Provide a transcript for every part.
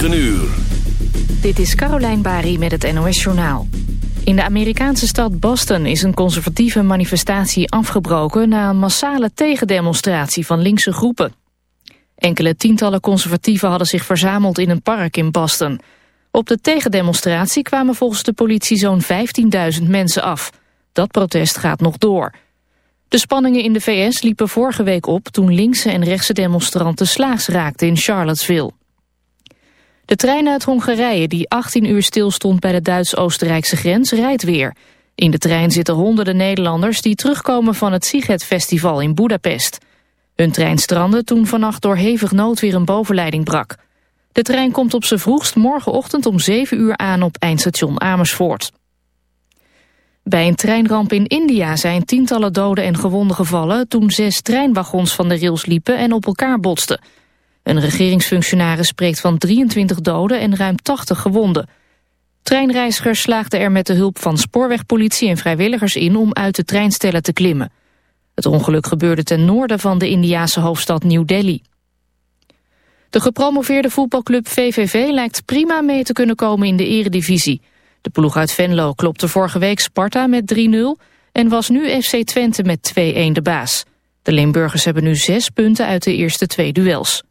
9 uur. Dit is Carolijn Bari met het NOS Journaal. In de Amerikaanse stad Boston is een conservatieve manifestatie afgebroken... na een massale tegendemonstratie van linkse groepen. Enkele tientallen conservatieven hadden zich verzameld in een park in Boston. Op de tegendemonstratie kwamen volgens de politie zo'n 15.000 mensen af. Dat protest gaat nog door. De spanningen in de VS liepen vorige week op... toen linkse en rechtse demonstranten slaags raakten in Charlottesville. De trein uit Hongarije, die 18 uur stilstond bij de Duits-Oostenrijkse grens, rijdt weer. In de trein zitten honderden Nederlanders die terugkomen van het Siget-festival in Budapest. Hun trein strandde toen vannacht door hevig noodweer een bovenleiding brak. De trein komt op zijn vroegst morgenochtend om 7 uur aan op eindstation Amersfoort. Bij een treinramp in India zijn tientallen doden en gewonden gevallen... toen zes treinwagons van de rails liepen en op elkaar botsten. Een regeringsfunctionaris spreekt van 23 doden en ruim 80 gewonden. Treinreizigers slaagden er met de hulp van spoorwegpolitie en vrijwilligers in... om uit de treinstellen te klimmen. Het ongeluk gebeurde ten noorden van de Indiase hoofdstad New Delhi. De gepromoveerde voetbalclub VVV lijkt prima mee te kunnen komen in de eredivisie. De ploeg uit Venlo klopte vorige week Sparta met 3-0... en was nu FC Twente met 2-1 de baas. De Limburgers hebben nu zes punten uit de eerste twee duels.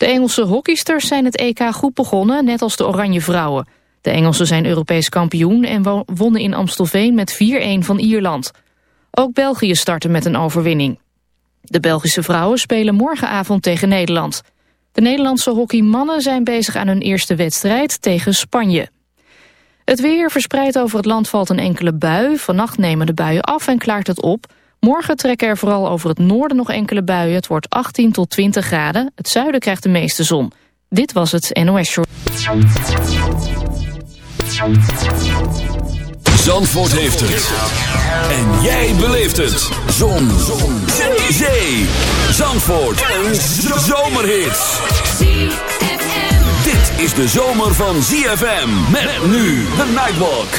De Engelse hockeysters zijn het EK goed begonnen, net als de Oranje Vrouwen. De Engelsen zijn Europees kampioen en wonnen in Amstelveen met 4-1 van Ierland. Ook België startte met een overwinning. De Belgische vrouwen spelen morgenavond tegen Nederland. De Nederlandse hockeymannen zijn bezig aan hun eerste wedstrijd tegen Spanje. Het weer verspreidt over het land valt een enkele bui. Vannacht nemen de buien af en klaart het op. Morgen trekken er vooral over het noorden nog enkele buien. Het wordt 18 tot 20 graden. Het zuiden krijgt de meeste zon. Dit was het NOS Short. Zandvoort heeft het. En jij beleeft het. Zon. zon. Zee. Zandvoort. Een zomerhit. Dit is de zomer van ZFM. Met nu de Nightwalk.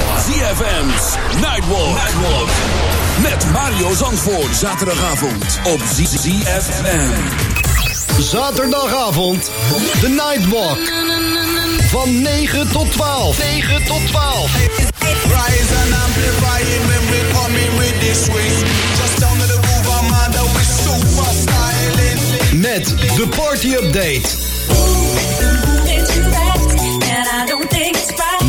ZFM's Nightwalk. Nightwalk. Met Mario Zandvoort. Zaterdagavond op ZFM. Zaterdagavond. The Nightwalk. Van 9 tot 12. 9 tot 12. Rise and amplify it when we come in with this swing. Just down to the groove, I'm under with super styling. Met de party update.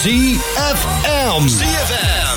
ZFM. ZFM.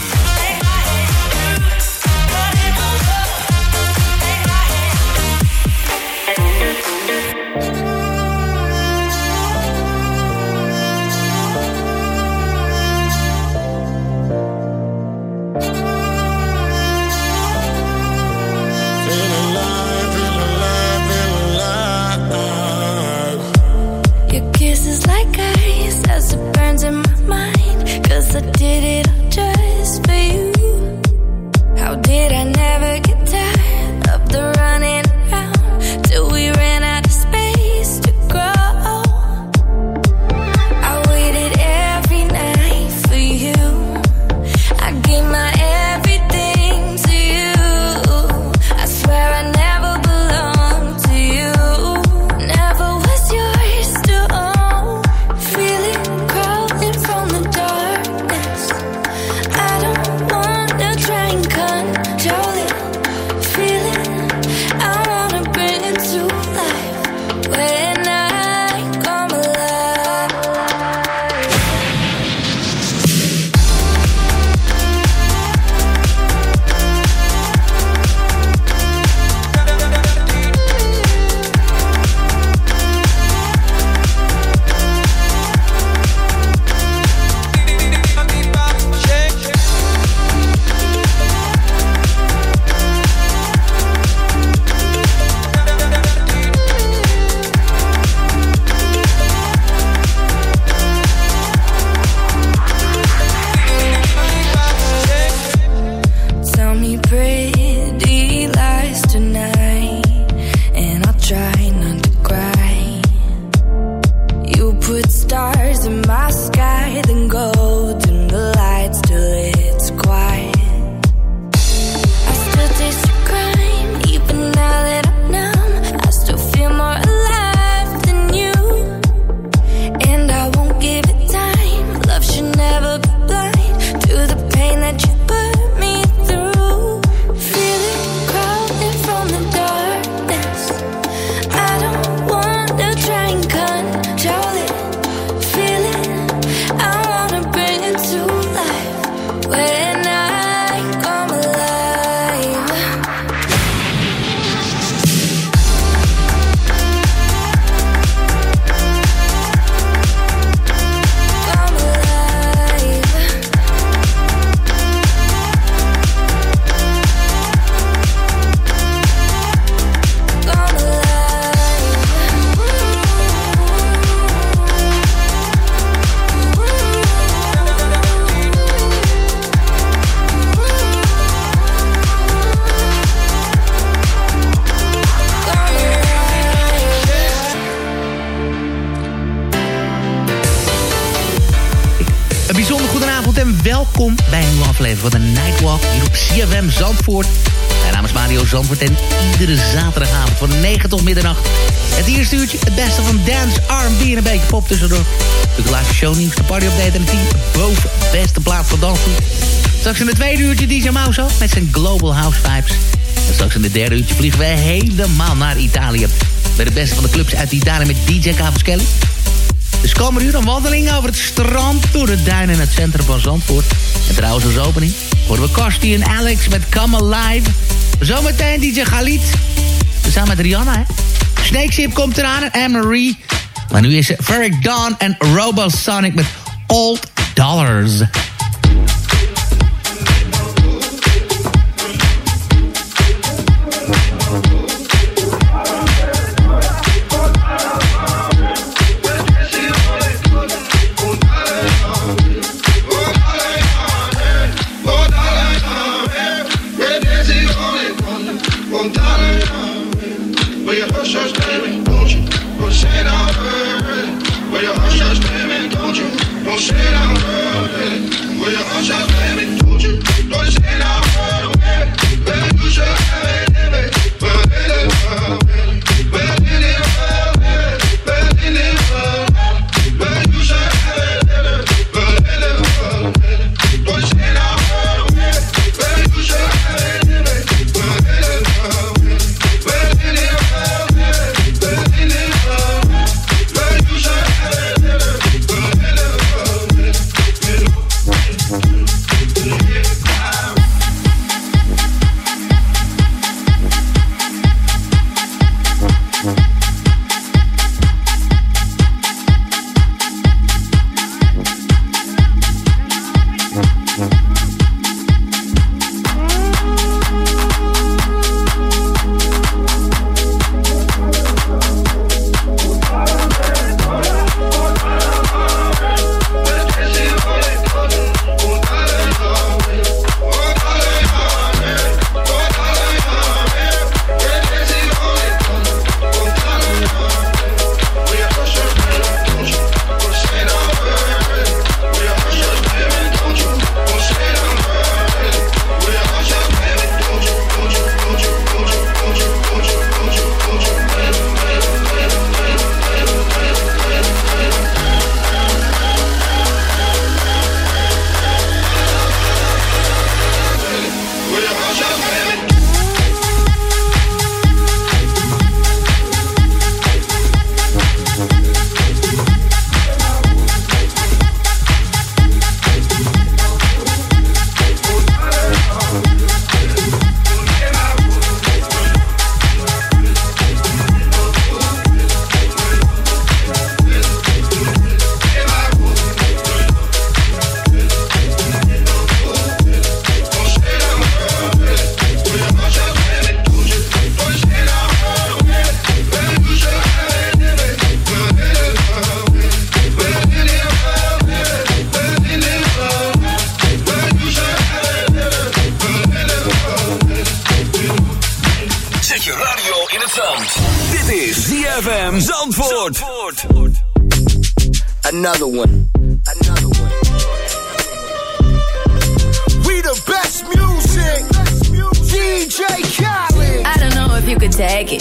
Zandvoort. Mijn naam is Mario Zandvoort en iedere zaterdagavond van 9 tot middernacht... het eerste uurtje, het beste van dance, R&B en een beetje pop tussendoor. De laatste shownieuws, de party update en de 10 boven beste plaats van dansen. Straks in het tweede uurtje DJ Mauso met zijn Global House Vibes. En straks in het derde uurtje vliegen we helemaal naar Italië. Met het beste van de clubs uit Italië met DJ Cavaschelli. Dus komen uur een wandeling over het strand... door de duinen in het centrum van Zandvoort. En trouwens als opening horen we Kosti en Alex met Come Alive. Zometeen DJ Galit. Samen met Rihanna, hè. Snakeship komt eraan en Anne-Marie. Maar nu is Ferric Dawn en Robosonic met Old Dollars.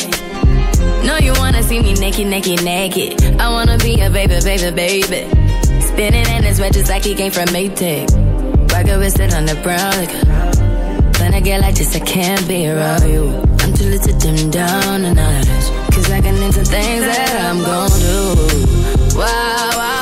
It. No, you wanna see me naked, naked, naked. I wanna be a baby, baby, baby. Spinning in his red just like he came from Maytag. Rocket with it on the brown. Like, when I get like this, I can't be around you. I'm too little to dim down the night. Cause I can into things that I'm gon' do. Wow. Wow,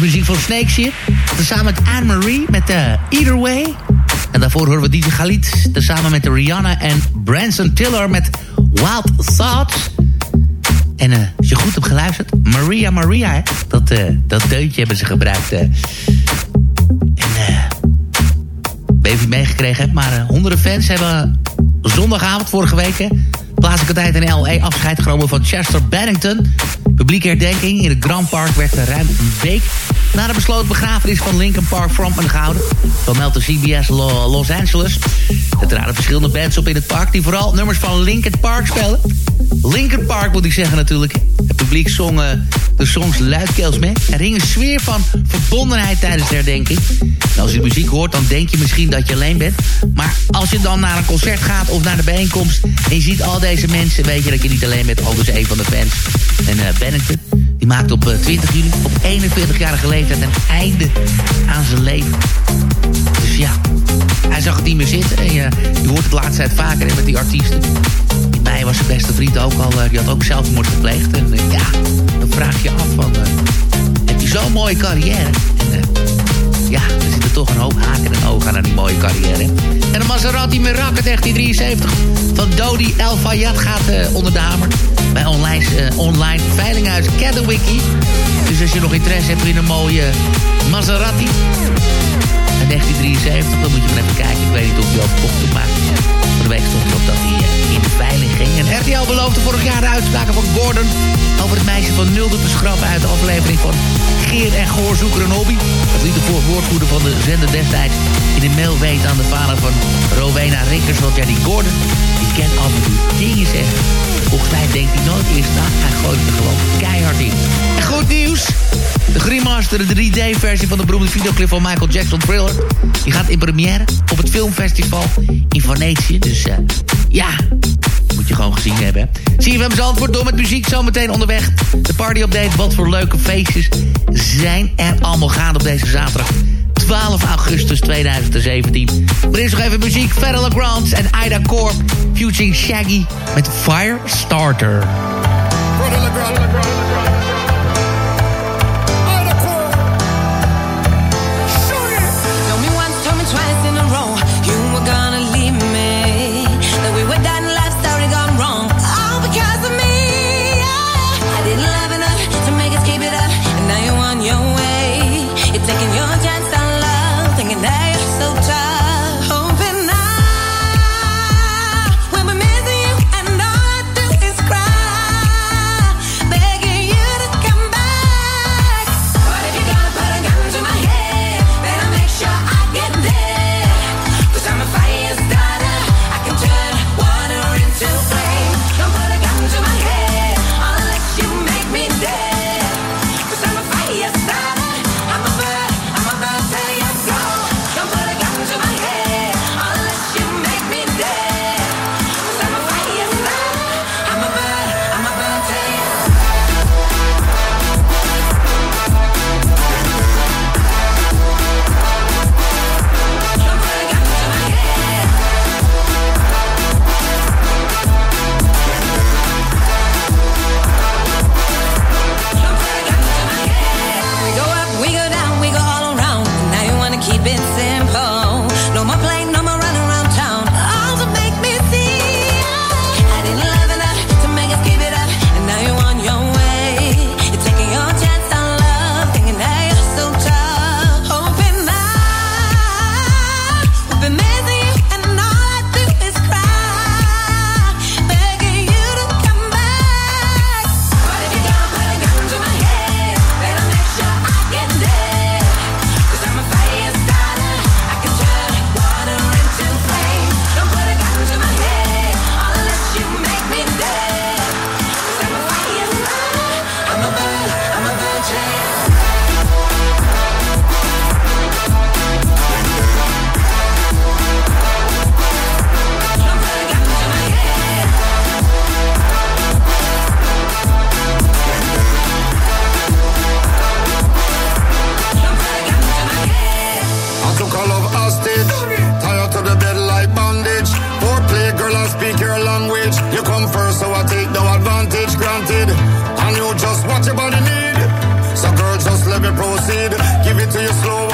muziek van Snakesje. Tezamen met Anne-Marie met de Either Way. En daarvoor horen we DJ Khalid. Tezamen met Rihanna en Branson Tiller met Wild Thoughts. En eh, als je goed hebt geluisterd, Maria Maria, hè? Dat, eh, dat deuntje hebben ze gebruikt. En eh, ik meegekregen hebt, maar honderden fans hebben zondagavond vorige week... plaatselijke tijd in L.A. afscheid genomen van Chester Bennington. Publieke herdenking in het Grand Park werd er ruim een week... na de besloten begrafenis van Linkin Park frontman gehouden. Van meldt de CBS Lo- Los Angeles. Er traden verschillende bands op in het park... die vooral nummers van Linkin Park spelen. Linkin Park moet ik zeggen natuurlijk. Het publiek zong eh, de songs luidkeels mee. Er hing een sfeer van verbondenheid tijdens de herdenking. En als je de muziek hoort, dan denk je misschien dat je alleen bent. Maar als je dan naar een concert gaat of naar de bijeenkomst... en je ziet al deze mensen, weet je dat je niet alleen bent. Ook dus een van de fans. En eh Bennington, die maakte op eh, 20 juli, op 41-jarige leeftijd... een einde aan zijn leven. Dus ja, hij zag het niet meer zitten. En je, je hoort het laatste tijd vaker hè, met die artiesten. Mei was zijn beste vriend ook al, eh, die had ook zelfmoord gepleegd. En eh, ja, dan vraag je af van, eh, heb je zo'n mooie carrière? En eh, ja, er zitten toch een hoop haken en ogen aan die mooie carrière. En de Maserati Miracle 1973 van Dodi El Fayad gaat eh, onder de hamer. Bij online, eh, online veilinghuis. Dus als je nog interesse hebt in een mooie Maserati... In 1973, dan moet je maar even kijken. Ik weet niet of al verkocht is, maar voor de week stond erop dat hij eh, in de veiling ging. En RTL beloofde vorig jaar de uitspraken van Gordon over het meisje van Nul te beschrappen uit de aflevering van Geer en Goor zoeken een hobby. Dat liet de voor- woordvoerder van de zender destijds in de mail weten aan de vader van Rowena Rikkers. Want ja, die Gordon, die kent af toe dingen zeggen. Volgens mij denkt hij nooit eerst na. Hij gooit er gewoon keihard in. En goed nieuws. De Greenmaster, de 3D-versie van de beroemde videoclip van Michael Jackson Thriller... die gaat in première op het filmfestival in Venetië. Dus eh, ja, moet je gewoon gezien hebben. Zie je hem antwoord door met muziek zometeen onderweg. De party-update, wat voor leuke feestjes zijn er allemaal gaande op deze zaterdag... 12 augustus 2017. Maar eerst nog even muziek. Federal Grants en Ida Corp. Fusing Shaggy met Firestarter. Told language. You come first, so I take no advantage granted. And you just what your body need. So girl, just let me proceed. Give it to you slow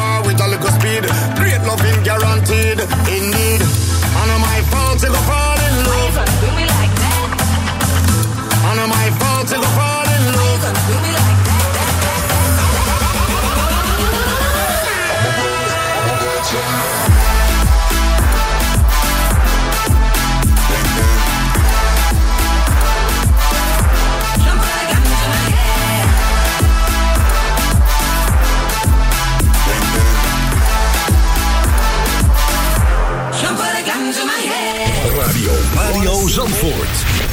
Zandvoort.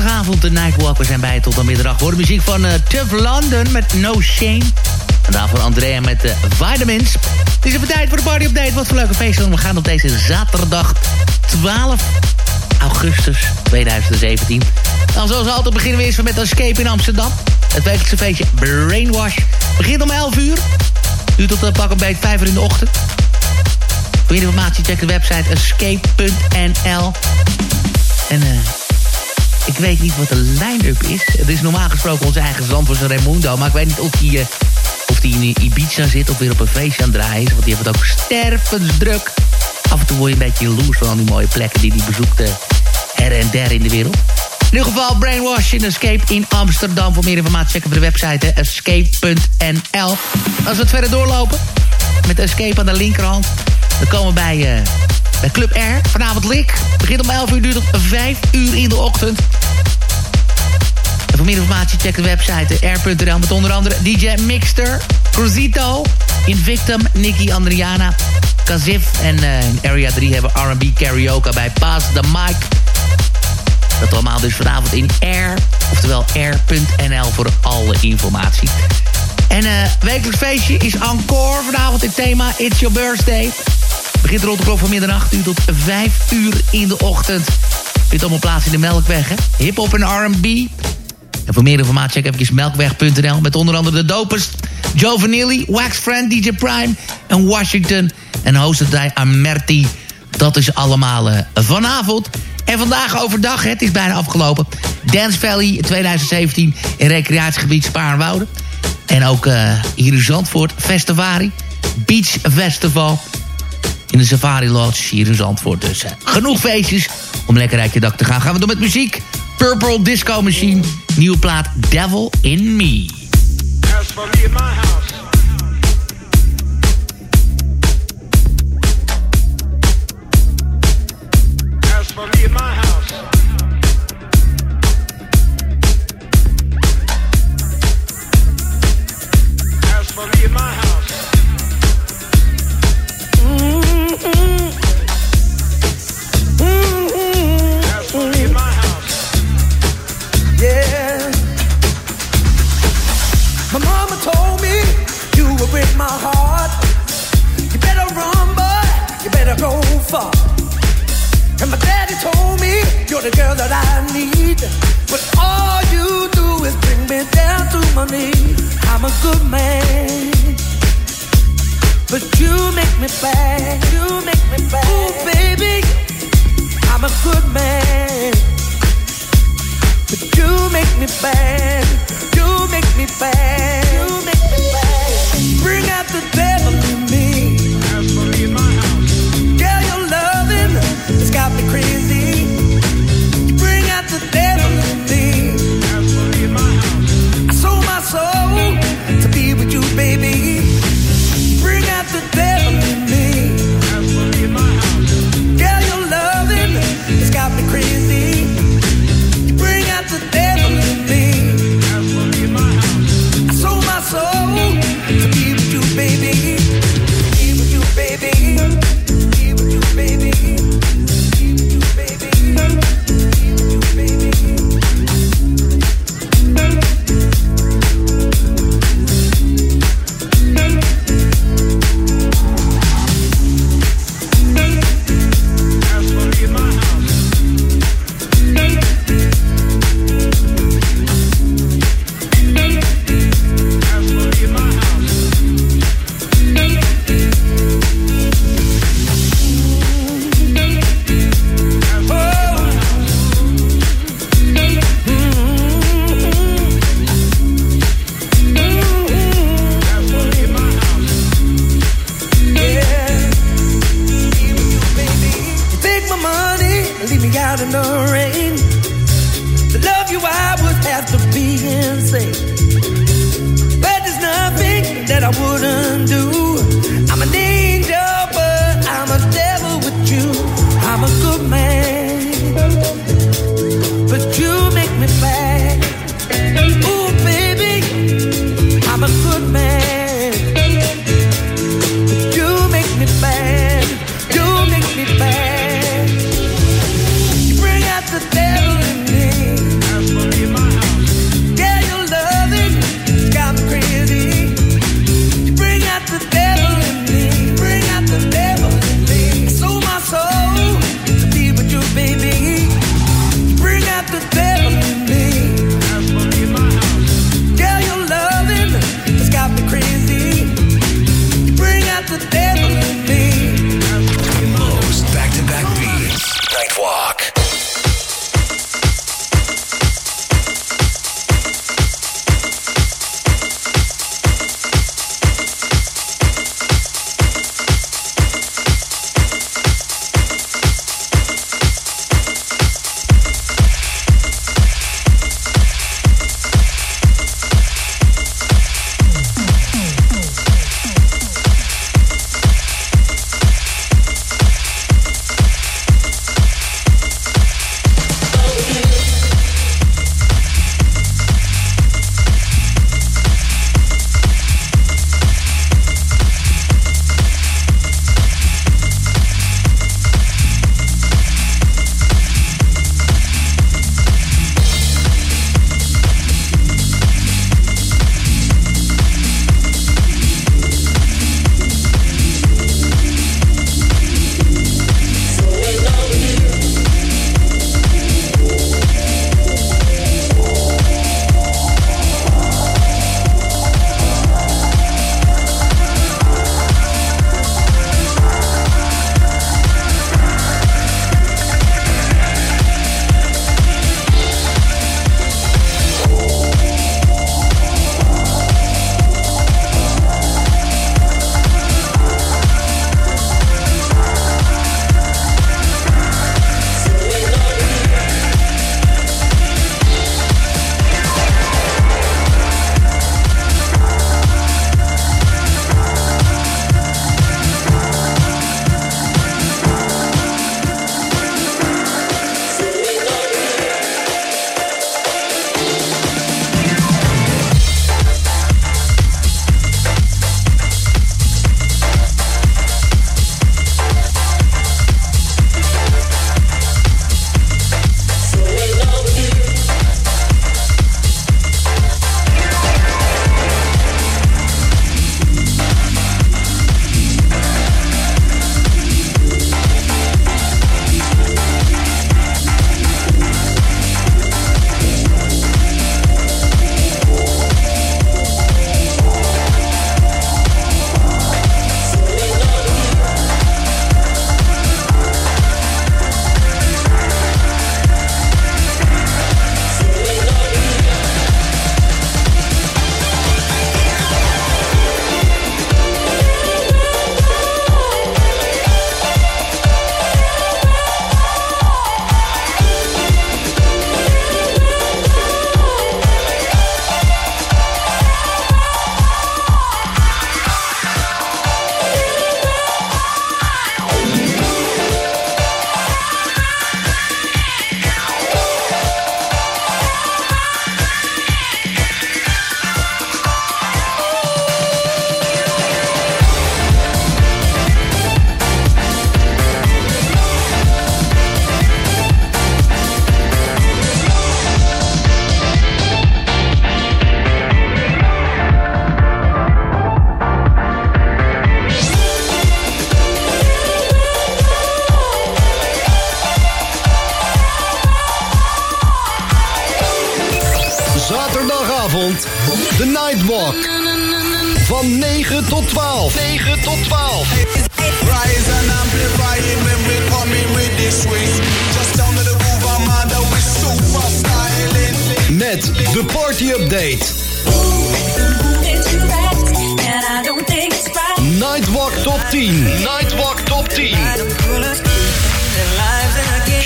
Zaterdagavond de Nightwalk. We zijn bij tot aan middag. Voor de muziek van uh, Tough London met No Shame. En daarvoor Andrea met uh, Vitamins. Het is even tijd voor de party update. Wat voor leuke feesten. We gaan op deze zaterdag 12 augustus 2017. Nou, zoals altijd beginnen we eerst met Escape in Amsterdam. Het wekelijkse feestje Brainwash. Begint om 11 uur. Duurt tot uh, pak een beetje 5 uur in de ochtend. Voor meer informatie check de website escape.nl. En eh, ik weet niet wat de line-up is. Het is normaal gesproken onze eigen Zandvoortse Raimundo. Maar ik weet niet of die, uh, of die in Ibiza zit of weer op een feestje aan het draaien is. Want die heeft het ook stervensdruk. Af en toe word je een beetje jaloers van al die mooie plekken die hij bezoekt. Uh, her en der in de wereld. In ieder geval Brainwash in Escape in Amsterdam. Voor meer informatie check op de website escape.nl. Als we het verder doorlopen met Escape aan de linkerhand... dan komen we bij... Uh, bij Club R. Vanavond Lik. Begint om 11 uur, duurt tot 5 uur in de ochtend. En voor meer informatie check de website r.nl met onder andere DJ Mixter, Cruzito, Invictum, Nicky Andriana, Kazif en uh, in Area 3 hebben R&B karaoke bij Pass the Mic. Dat allemaal dus vanavond in R, oftewel r.nl voor alle informatie. En uh, wekelijks feestje is encore vanavond in thema It's Your Birthday. Begint rond de klok van middernacht uur tot 5 uur in de ochtend. Vindt allemaal plaats in de Melkweg, hè? Hip-hop en R&B. En voor meer informatie check even melkweg.nl... met onder andere de dopers Joe Vanilli, Wax Friend, DJ Prime en Washington. En hosted bij Amerti. Dat is allemaal uh, vanavond. En vandaag overdag, het is bijna afgelopen... Dance Valley 2017 in recreatiegebied Spaarnwoude. En ook uh, hier in Zandvoort, Festivari. Beach Festival in de Safari Lodge hier in Zandvoort. Dus genoeg feestjes om lekker uit je dak te gaan. Gaan we door met muziek. Purple Disco Machine. Nieuwe plaat Devil in Me.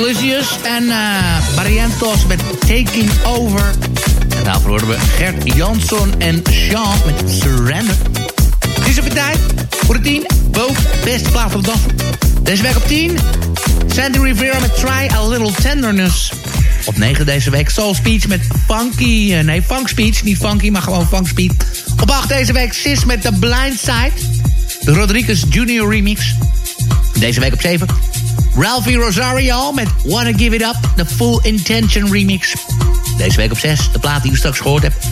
Elysius en uh, Barrientos met Taking Over. En daarvoor hoorden we Gert Jansson en Sean met Surrender. Het is op tijd voor de 10 boven beste plaat van de dag. Deze week op 10, Sandy Rivera met Try a Little Tenderness. Op 9 deze week Soul Speech met Funky, uh, nee Funk Speech, niet Funky, maar gewoon Funk Speech. Op 8 deze week Sis met The Blind Side. De Rodriguez Junior remix. Deze week op 7 Ralphie Rosario met Wanna Give It Up, de Full Intention remix. Deze week op 6, de plaat die u straks gehoord hebt.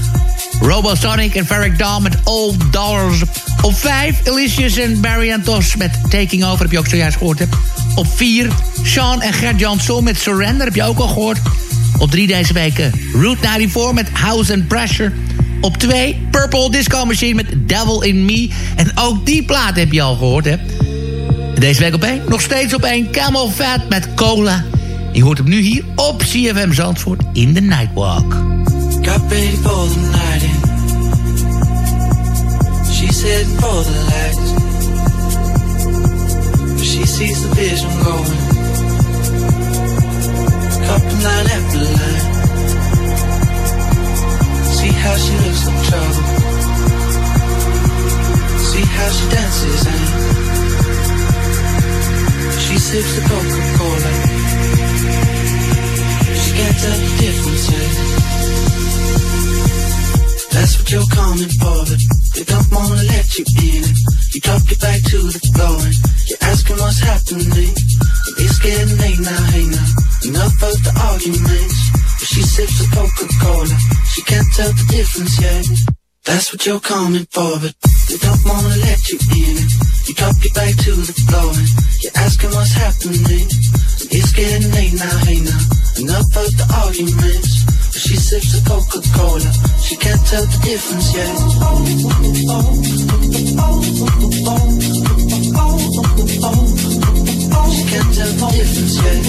Robosonic en Ferric Dawn met Old Dollars. Op 5, Elysius en Barry Antos met Taking Over, heb je ook zojuist gehoord. Op 4, Sean en Gert Jansson met Surrender, heb je ook al gehoord. Op 3 deze week, Route 94 met House and Pressure. Op 2, Purple Disco Machine met Devil in Me. En ook die plaat heb je al gehoord, hè. Deze week op 1, nog steeds op 1, Camel Fat met Cola. Je hoort hem nu hier op CFM Zandvoort in de Nightwalk. Got ready for the night in. She's heading for the lights. She sees the vision going. Cupping line after line. See how she looks like trouble. See how she dances and she sips the Coca-Cola. She can't tell the difference. That's what you're coming for, but they don't wanna let you in. You drop your back to the floor and you're asking what's happening. It's getting late now, hey now. Enough of the arguments. But she sips the Coca-Cola. She can't tell the difference yet. That's what you're coming for, but they don't wanna let you in. You drop your back to the floor and you're asking what's happening. It's getting late now, hey now. Enough of the arguments. But she sips the Coca-Cola. She can't tell the difference yet. She can't tell the difference yet.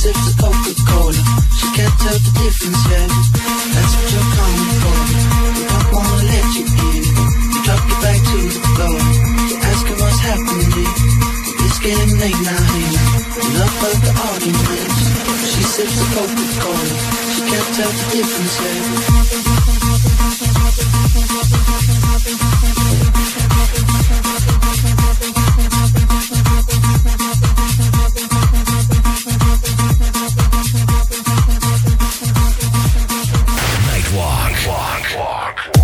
sips the Coca-Cola. She can't tell the difference yet. That's what you're coming for. We don't wanna let you in. You drop your back to the floor. You're asking what's happening. It's getting late now, hey. Enough of the arguments. She sips the Coca-Cola. She can't tell the difference yet. Fuck.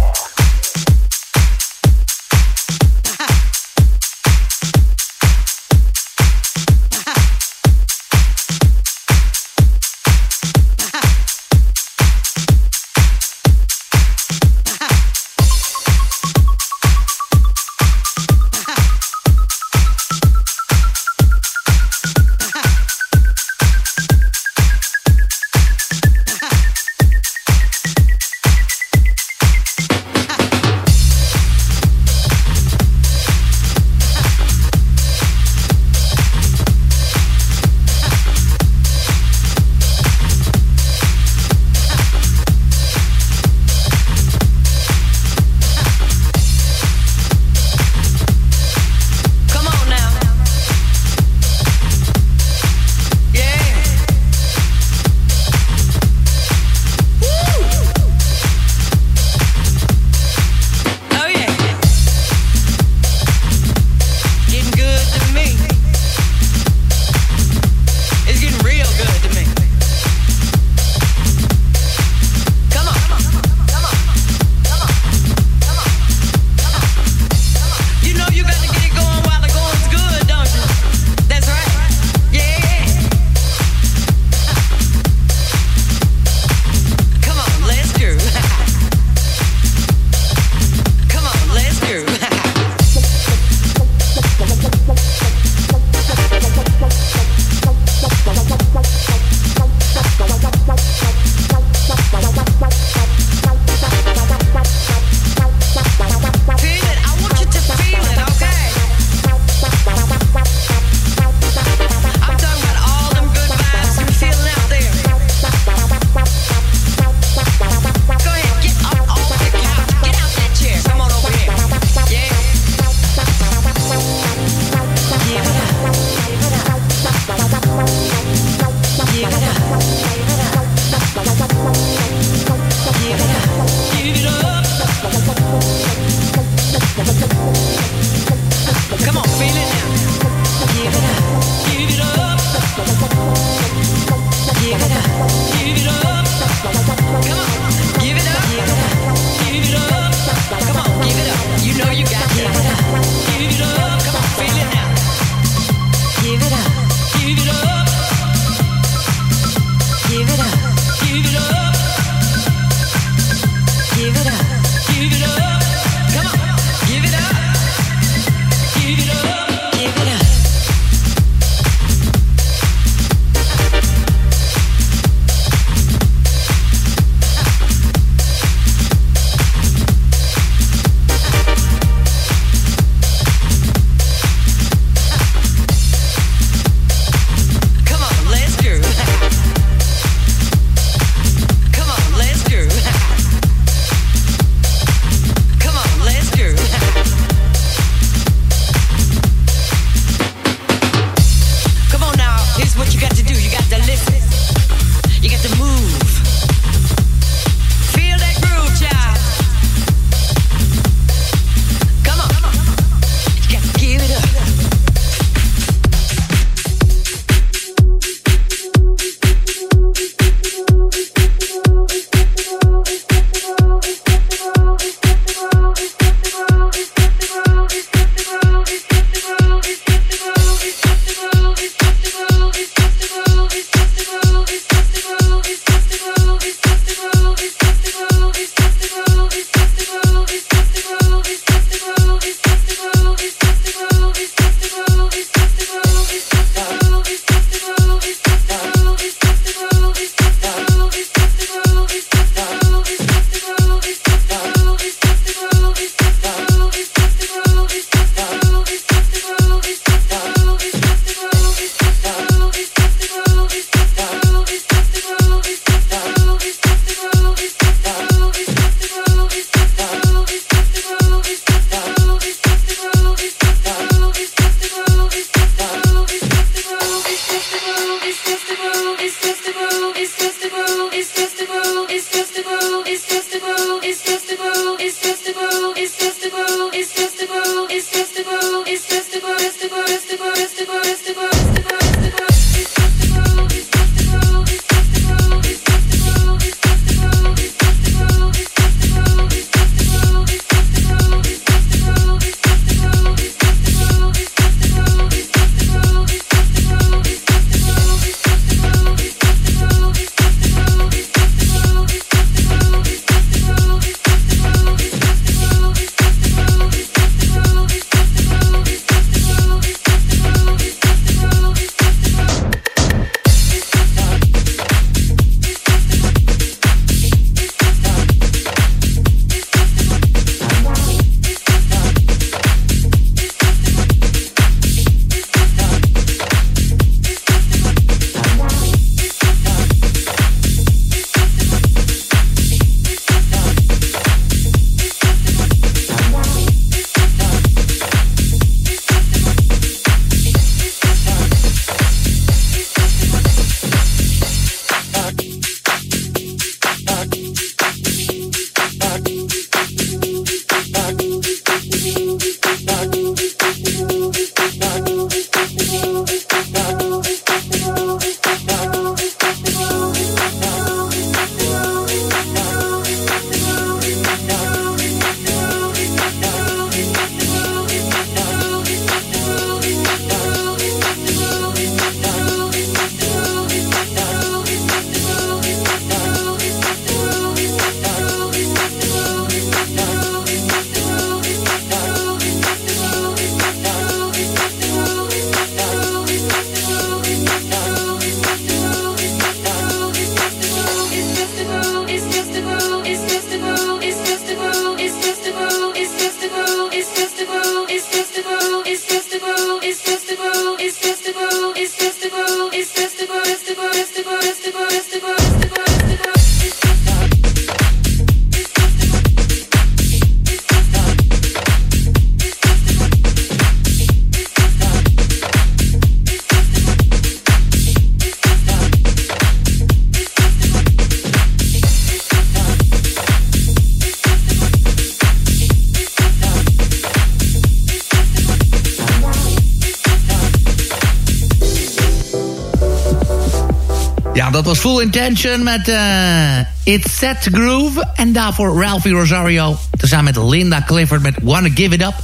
Full Intention met uh, It's Set Groove. En daarvoor Ralphie Rosario. Tezamen met Linda Clifford met Wanna Give It Up.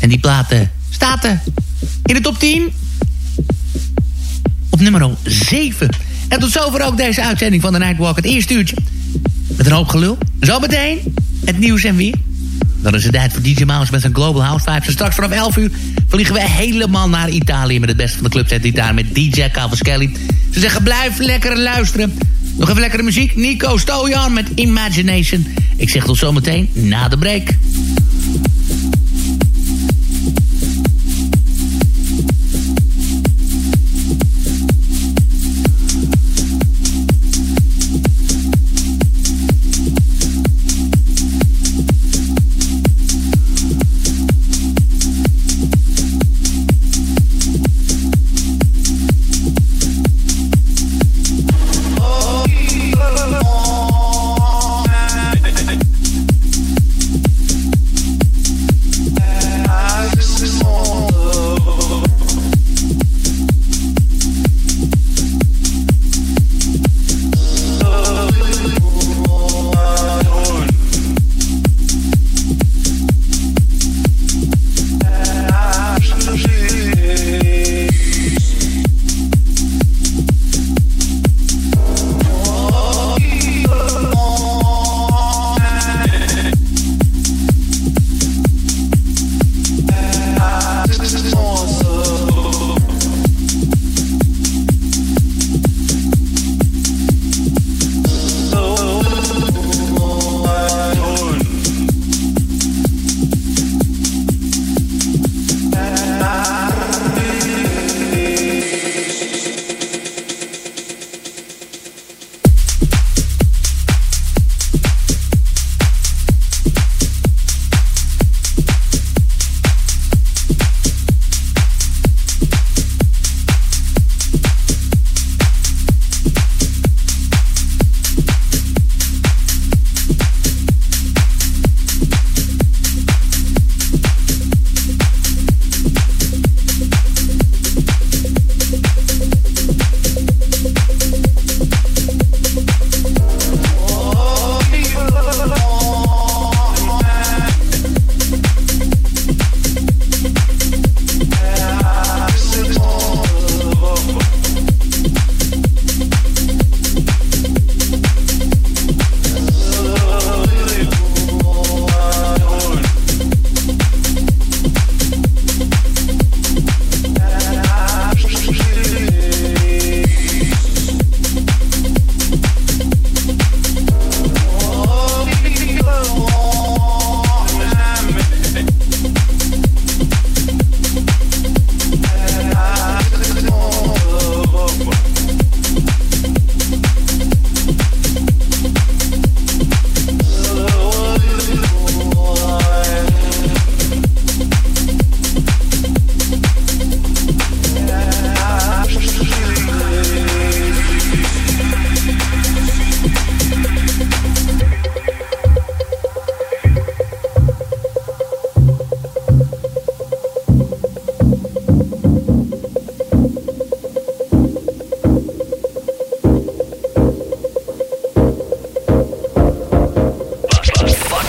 En die platen staat in de top 10. Op nummer 7. En tot zover ook deze uitzending van de Nightwalk. Het eerste uurtje. Met een hoop gelul. Zometeen het nieuws en weer. Dan is het tijd voor DJ Mouse met zijn Global House Vibes. Straks vanaf 11 uur vliegen we helemaal naar Italië... met het beste van de clubset Italië met DJ Cavaschelli. Ze zeggen blijf lekker luisteren. Nog even lekkere muziek. Nico Stojan met Imagination. Ik zeg tot zometeen na de break.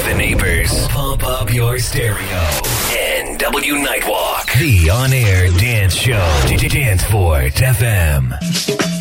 the neighbors. Pump up your stereo. NW Nightwalk. The on air dance show. DJ for FM.